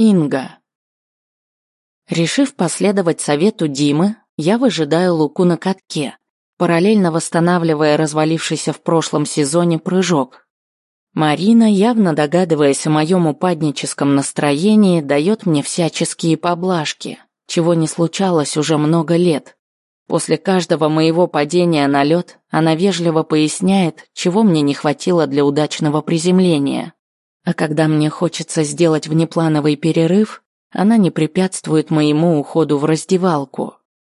Инга. Решив последовать совету Димы, я выжидаю Луку на катке, параллельно восстанавливая развалившийся в прошлом сезоне прыжок. Марина, явно догадываясь о моем упадническом настроении, дает мне всяческие поблажки, чего не случалось уже много лет. После каждого моего падения на лед она вежливо поясняет, чего мне не хватило для удачного приземления – а когда мне хочется сделать внеплановый перерыв, она не препятствует моему уходу в раздевалку.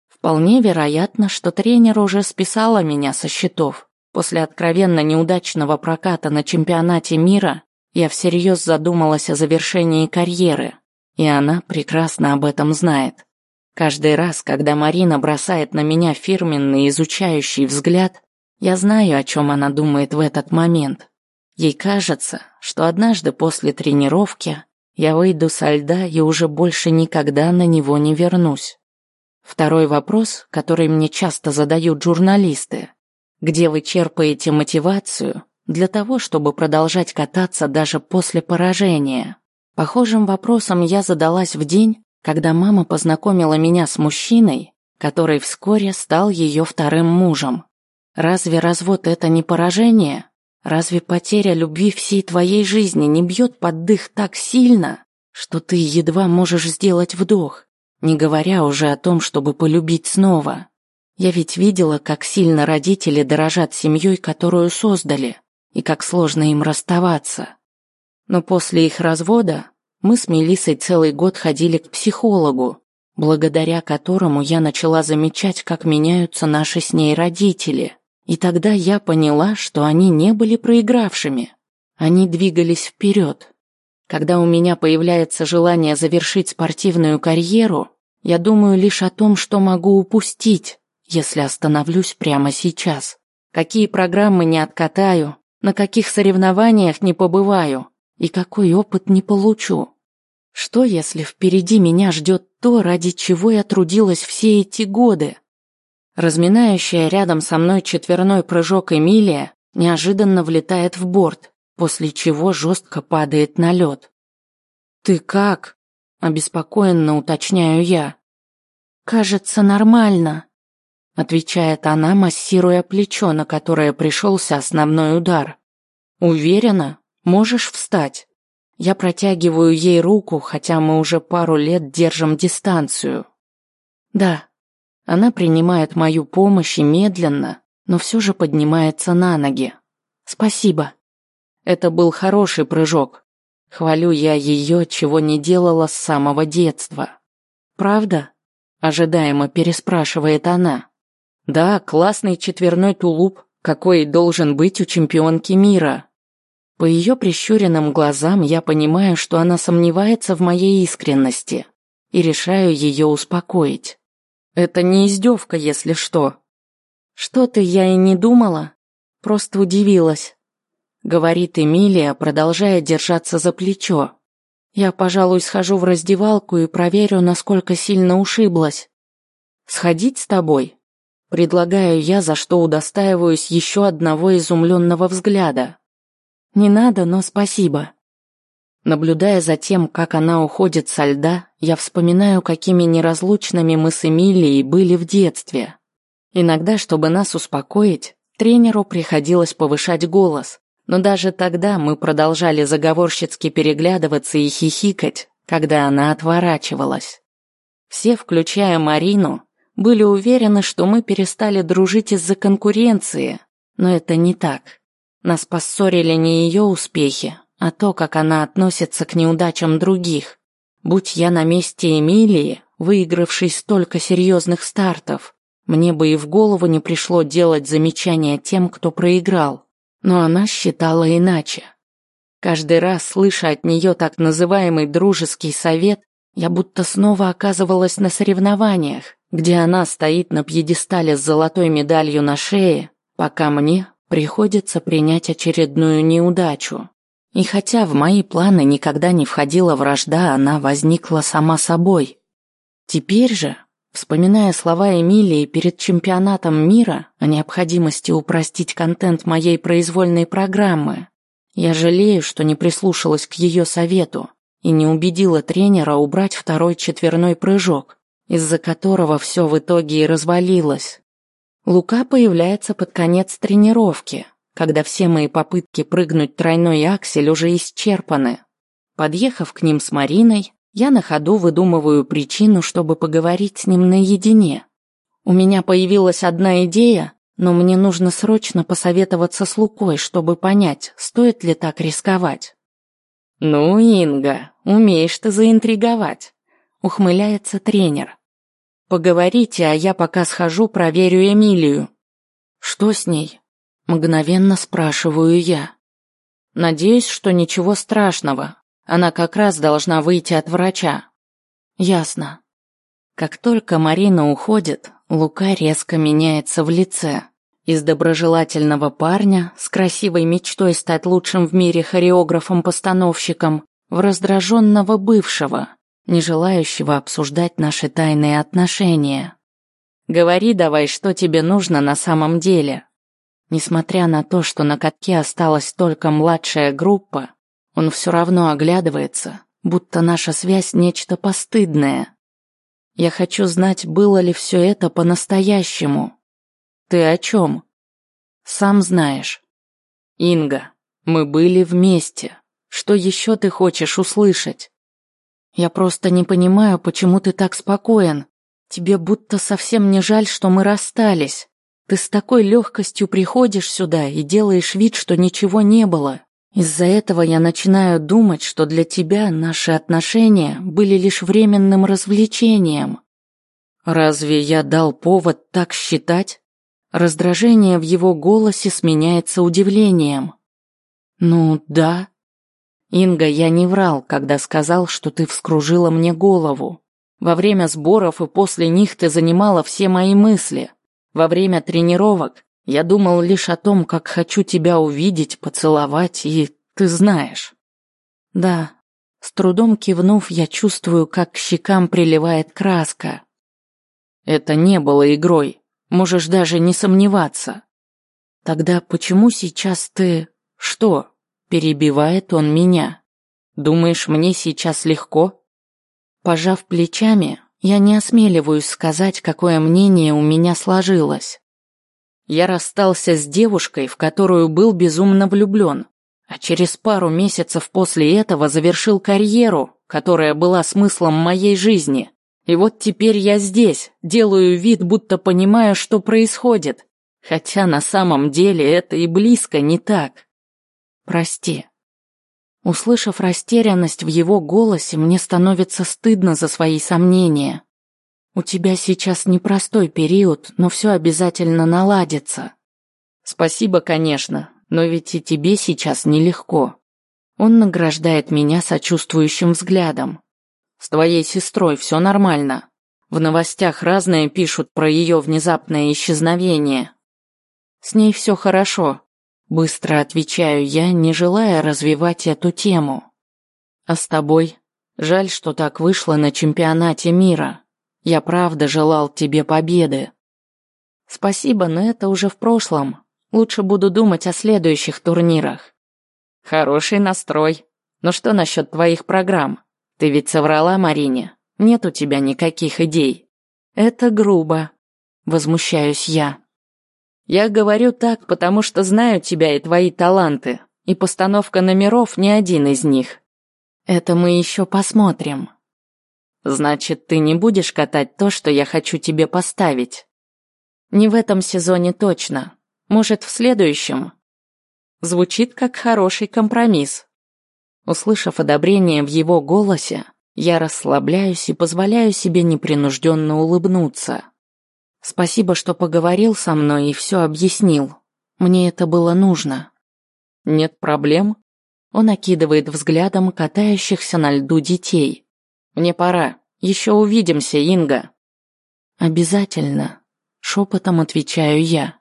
Вполне вероятно, что тренер уже списала меня со счетов. После откровенно неудачного проката на чемпионате мира я всерьез задумалась о завершении карьеры, и она прекрасно об этом знает. Каждый раз, когда Марина бросает на меня фирменный изучающий взгляд, я знаю, о чем она думает в этот момент. Ей кажется, что однажды после тренировки я выйду со льда и уже больше никогда на него не вернусь. Второй вопрос, который мне часто задают журналисты. Где вы черпаете мотивацию для того, чтобы продолжать кататься даже после поражения? Похожим вопросом я задалась в день, когда мама познакомила меня с мужчиной, который вскоре стал ее вторым мужем. Разве развод это не поражение? Разве потеря любви всей твоей жизни не бьет под дых так сильно, что ты едва можешь сделать вдох, не говоря уже о том, чтобы полюбить снова? Я ведь видела, как сильно родители дорожат семьей, которую создали, и как сложно им расставаться. Но после их развода мы с Мелиссой целый год ходили к психологу, благодаря которому я начала замечать, как меняются наши с ней родители. И тогда я поняла, что они не были проигравшими. Они двигались вперед. Когда у меня появляется желание завершить спортивную карьеру, я думаю лишь о том, что могу упустить, если остановлюсь прямо сейчас. Какие программы не откатаю, на каких соревнованиях не побываю и какой опыт не получу. Что, если впереди меня ждет то, ради чего я трудилась все эти годы? Разминающая рядом со мной четверной прыжок Эмилия неожиданно влетает в борт, после чего жестко падает на лед. «Ты как?» – обеспокоенно уточняю я. «Кажется, нормально», – отвечает она, массируя плечо, на которое пришелся основной удар. «Уверена? Можешь встать?» Я протягиваю ей руку, хотя мы уже пару лет держим дистанцию. «Да», она принимает мою помощь и медленно, но все же поднимается на ноги. Спасибо. Это был хороший прыжок. Хвалю я ее, чего не делала с самого детства. Правда? Ожидаемо переспрашивает она. Да, классный четверной тулуп, какой должен быть у чемпионки мира. По ее прищуренным глазам я понимаю, что она сомневается в моей искренности и решаю ее успокоить. Это не издевка, если что. Что-то я и не думала, просто удивилась. Говорит Эмилия, продолжая держаться за плечо. Я, пожалуй, схожу в раздевалку и проверю, насколько сильно ушиблась. Сходить с тобой? Предлагаю я, за что удостаиваюсь еще одного изумленного взгляда. Не надо, но спасибо. Наблюдая за тем, как она уходит со льда, я вспоминаю, какими неразлучными мы с Эмилией были в детстве. Иногда, чтобы нас успокоить, тренеру приходилось повышать голос, но даже тогда мы продолжали заговорщицки переглядываться и хихикать, когда она отворачивалась. Все, включая Марину, были уверены, что мы перестали дружить из-за конкуренции, но это не так. Нас поссорили не ее успехи, а то, как она относится к неудачам других. Будь я на месте Эмилии, выигравшей столько серьезных стартов, мне бы и в голову не пришло делать замечания тем, кто проиграл. Но она считала иначе. Каждый раз, слыша от нее так называемый дружеский совет, я будто снова оказывалась на соревнованиях, где она стоит на пьедестале с золотой медалью на шее, пока мне приходится принять очередную неудачу. И хотя в мои планы никогда не входила вражда, она возникла сама собой. Теперь же, вспоминая слова Эмилии перед чемпионатом мира о необходимости упростить контент моей произвольной программы, я жалею, что не прислушалась к ее совету, и не убедила тренера убрать второй четверной прыжок, из-за которого все в итоге и развалилось. Лука появляется под конец тренировки, когда все мои попытки прыгнуть тройной аксель уже исчерпаны. Подъехав к ним с Мариной, я на ходу выдумываю причину, чтобы поговорить с ним наедине. У меня появилась одна идея, но мне нужно срочно посоветоваться с Лукой, чтобы понять, стоит ли так рисковать. «Ну, Инга, умеешь ты заинтриговать», — ухмыляется тренер. «Поговорите, а я пока схожу проверю Эмилию». «Что с ней?» — мгновенно спрашиваю я. «Надеюсь, что ничего страшного. Она как раз должна выйти от врача». «Ясно». Как только Марина уходит, Лука резко меняется в лице. Из доброжелательного парня с красивой мечтой стать лучшим в мире хореографом-постановщиком в раздраженного бывшего, не желающего обсуждать наши тайные отношения. Говори давай, что тебе нужно на самом деле. Несмотря на то, что на катке осталась только младшая группа, он все равно оглядывается, будто наша связь нечто постыдное. Я хочу знать, было ли все это по-настоящему. Ты о чем? Сам знаешь. Инга, мы были вместе. Что еще ты хочешь услышать? Я просто не понимаю, почему ты так спокоен. Тебе будто совсем не жаль, что мы расстались. Ты с такой легкостью приходишь сюда и делаешь вид, что ничего не было. Из-за этого я начинаю думать, что для тебя наши отношения были лишь временным развлечением. Разве я дал повод так считать? Раздражение в его голосе сменяется удивлением. «Ну, да». «Инга, я не врал, когда сказал, что ты вскружила мне голову. Во время сборов и после них ты занимала все мои мысли. Во время тренировок я думал лишь о том, как хочу тебя увидеть, поцеловать, и ты знаешь». «Да». С трудом кивнув, я чувствую, как к щекам приливает краска. Это не было игрой. Можешь даже не сомневаться. Тогда почему сейчас ты... Что? Перебивает он меня. Думаешь, мне сейчас легко? Пожав плечами, я не осмеливаюсь сказать, какое мнение у меня сложилось. Я расстался с девушкой, в которую был безумно влюблен, а через пару месяцев после этого завершил карьеру, которая была смыслом моей жизни. И вот теперь я здесь, делаю вид, будто понимаю, что происходит. Хотя на самом деле это и близко не так. Прости. Услышав растерянность в его голосе, мне становится стыдно за свои сомнения. У тебя сейчас непростой период, но все обязательно наладится. Спасибо, конечно, но ведь и тебе сейчас нелегко. Он награждает меня сочувствующим взглядом. С твоей сестрой все нормально. В новостях разное пишут про ее внезапное исчезновение. С ней все хорошо. Быстро отвечаю я, не желая развивать эту тему. А с тобой? Жаль, что так вышло на чемпионате мира. Я правда желал тебе победы. Спасибо, но это уже в прошлом. Лучше буду думать о следующих турнирах. Хороший настрой. Но что насчет твоих программ? Ты ведь соврала Марине. Нет у тебя никаких идей. Это грубо. Возмущаюсь я. Я говорю так, потому что знаю тебя и твои таланты. И постановка номеров не один из них. Это мы еще посмотрим. Значит, ты не будешь катать то, что я хочу тебе поставить? Не в этом сезоне точно. Может, в следующем? Звучит как хороший компромисс. Услышав одобрение в его голосе, я расслабляюсь и позволяю себе непринужденно улыбнуться. Спасибо, что поговорил со мной и все объяснил. Мне это было нужно. Нет проблем. Он окидывает взглядом катающихся на льду детей. Мне пора. Еще увидимся, Инга. Обязательно. Шепотом отвечаю я.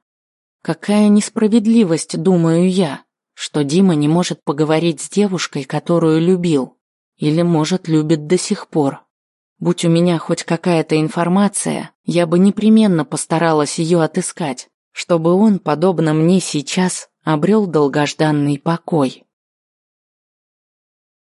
Какая несправедливость, думаю я что Дима не может поговорить с девушкой, которую любил. Или, может, любит до сих пор. Будь у меня хоть какая-то информация, я бы непременно постаралась ее отыскать, чтобы он, подобно мне сейчас, обрел долгожданный покой.